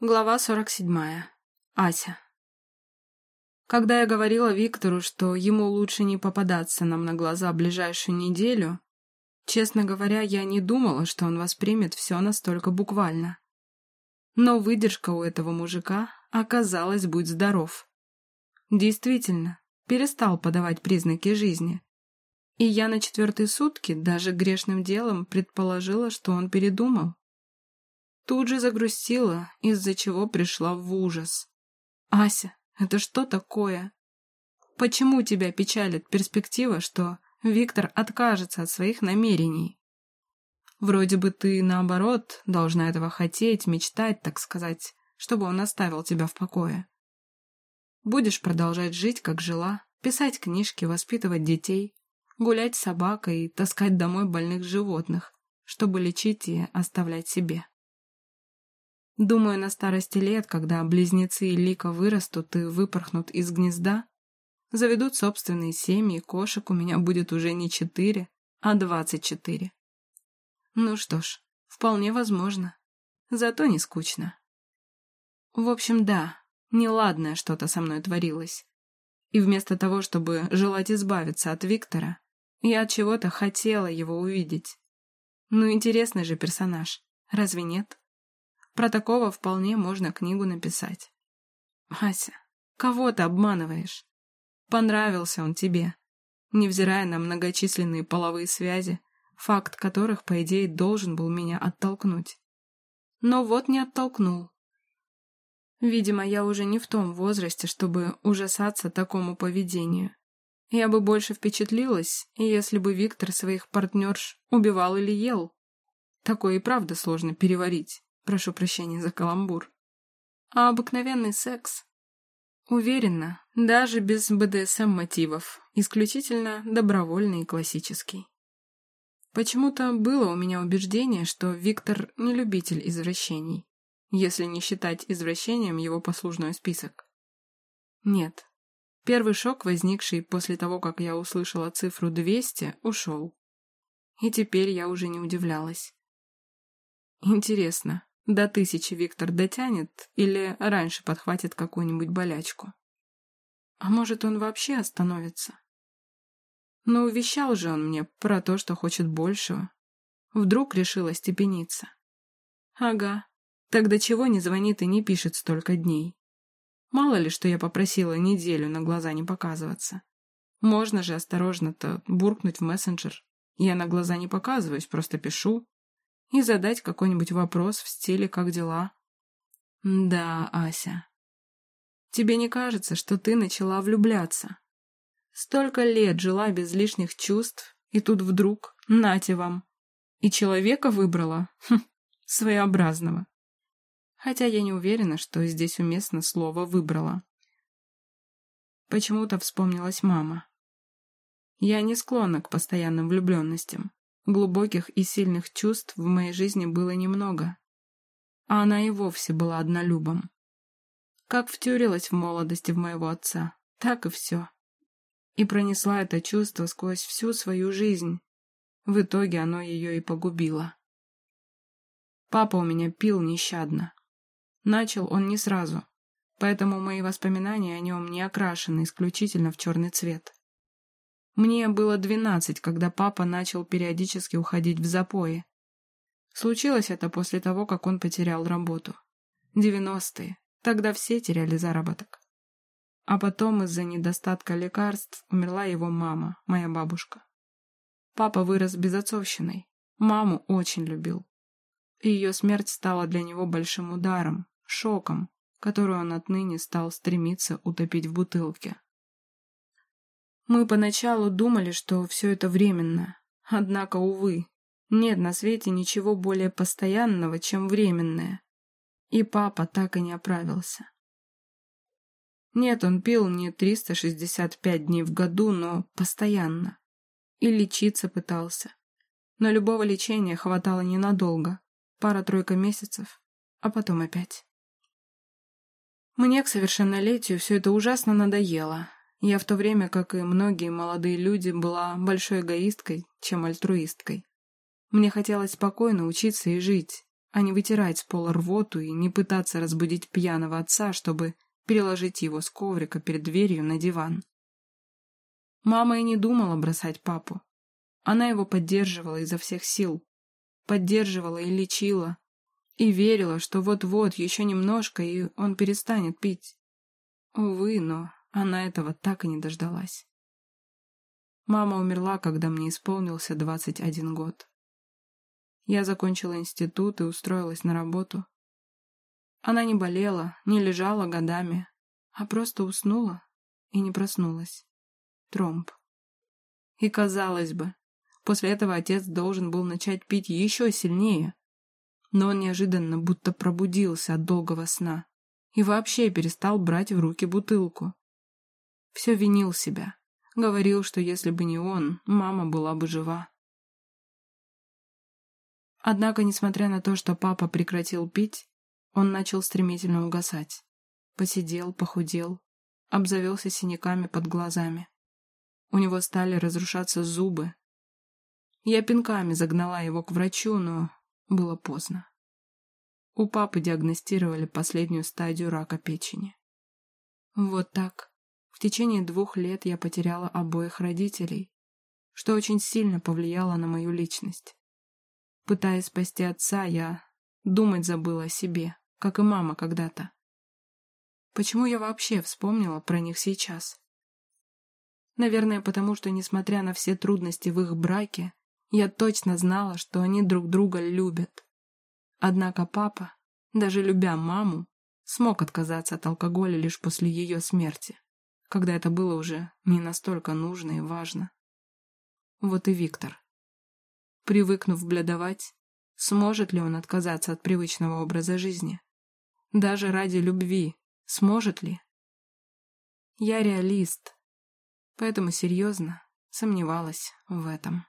Глава 47. Ася. Когда я говорила Виктору, что ему лучше не попадаться нам на глаза ближайшую неделю, честно говоря, я не думала, что он воспримет все настолько буквально. Но выдержка у этого мужика оказалась будь здоров. Действительно, перестал подавать признаки жизни. И я на четвертые сутки даже грешным делом предположила, что он передумал. Тут же загрустила, из-за чего пришла в ужас. «Ася, это что такое? Почему тебя печалит перспектива, что Виктор откажется от своих намерений? Вроде бы ты, наоборот, должна этого хотеть, мечтать, так сказать, чтобы он оставил тебя в покое. Будешь продолжать жить, как жила, писать книжки, воспитывать детей, гулять с собакой и таскать домой больных животных, чтобы лечить и оставлять себе. Думаю, на старости лет, когда близнецы и Лика вырастут и выпорхнут из гнезда, заведут собственные семьи, кошек у меня будет уже не четыре, а двадцать четыре. Ну что ж, вполне возможно. Зато не скучно. В общем, да, неладное что-то со мной творилось. И вместо того, чтобы желать избавиться от Виктора, я от чего-то хотела его увидеть. Ну, интересный же персонаж, разве нет? Про такого вполне можно книгу написать. Ася, кого ты обманываешь? Понравился он тебе, невзирая на многочисленные половые связи, факт которых, по идее, должен был меня оттолкнуть. Но вот не оттолкнул. Видимо, я уже не в том возрасте, чтобы ужасаться такому поведению. Я бы больше впечатлилась, если бы Виктор своих партнерш убивал или ел. Такое и правда сложно переварить. Прошу прощения за каламбур. А обыкновенный секс? Уверенно, даже без БДСМ-мотивов, исключительно добровольный и классический. Почему-то было у меня убеждение, что Виктор не любитель извращений, если не считать извращением его послужной список. Нет. Первый шок, возникший после того, как я услышала цифру 200, ушел. И теперь я уже не удивлялась. Интересно, до тысячи Виктор дотянет или раньше подхватит какую-нибудь болячку. А может, он вообще остановится? Но увещал же он мне про то, что хочет большего. Вдруг решила степениться. Ага, тогда чего не звонит и не пишет столько дней? Мало ли, что я попросила неделю на глаза не показываться. Можно же осторожно-то буркнуть в мессенджер. Я на глаза не показываюсь, просто пишу и задать какой-нибудь вопрос в стиле «как дела?». Да, Ася, тебе не кажется, что ты начала влюбляться? Столько лет жила без лишних чувств, и тут вдруг, нате вам, и человека выбрала, хм, своеобразного. Хотя я не уверена, что здесь уместно слово «выбрала». Почему-то вспомнилась мама. Я не склонна к постоянным влюбленностям. Глубоких и сильных чувств в моей жизни было немного. А она и вовсе была однолюбом. Как втюрилась в молодости в моего отца, так и все. И пронесла это чувство сквозь всю свою жизнь. В итоге оно ее и погубило. Папа у меня пил нещадно. Начал он не сразу, поэтому мои воспоминания о нем не окрашены исключительно в черный цвет. Мне было двенадцать, когда папа начал периодически уходить в запои. Случилось это после того, как он потерял работу. Девяностые. Тогда все теряли заработок. А потом из-за недостатка лекарств умерла его мама, моя бабушка. Папа вырос безотцовщиной. Маму очень любил. И ее смерть стала для него большим ударом, шоком, который он отныне стал стремиться утопить в бутылке. Мы поначалу думали, что все это временно. Однако, увы, нет на свете ничего более постоянного, чем временное. И папа так и не оправился. Нет, он пил не 365 дней в году, но постоянно. И лечиться пытался. Но любого лечения хватало ненадолго. Пара-тройка месяцев, а потом опять. Мне к совершеннолетию все это ужасно надоело, я в то время, как и многие молодые люди, была большой эгоисткой, чем альтруисткой. Мне хотелось спокойно учиться и жить, а не вытирать с пола рвоту и не пытаться разбудить пьяного отца, чтобы переложить его с коврика перед дверью на диван. Мама и не думала бросать папу. Она его поддерживала изо всех сил. Поддерживала и лечила. И верила, что вот-вот, еще немножко, и он перестанет пить. Увы, но она этого так и не дождалась. Мама умерла, когда мне исполнился 21 год. Я закончила институт и устроилась на работу. Она не болела, не лежала годами, а просто уснула и не проснулась. Тромб. И казалось бы, после этого отец должен был начать пить еще сильнее. Но он неожиданно будто пробудился от долгого сна и вообще перестал брать в руки бутылку. Все винил себя. Говорил, что если бы не он, мама была бы жива. Однако, несмотря на то, что папа прекратил пить, он начал стремительно угасать. Посидел, похудел, обзавелся синяками под глазами. У него стали разрушаться зубы. Я пинками загнала его к врачу, но было поздно. У папы диагностировали последнюю стадию рака печени. Вот так. В течение двух лет я потеряла обоих родителей, что очень сильно повлияло на мою личность. Пытаясь спасти отца, я думать забыла о себе как и мама когда-то. Почему я вообще вспомнила про них сейчас? Наверное, потому что, несмотря на все трудности в их браке, я точно знала, что они друг друга любят. Однако папа, даже любя маму, смог отказаться от алкоголя лишь после ее смерти, когда это было уже не настолько нужно и важно. Вот и Виктор. Привыкнув бледовать, сможет ли он отказаться от привычного образа жизни? Даже ради любви. Сможет ли? Я реалист, поэтому серьезно сомневалась в этом.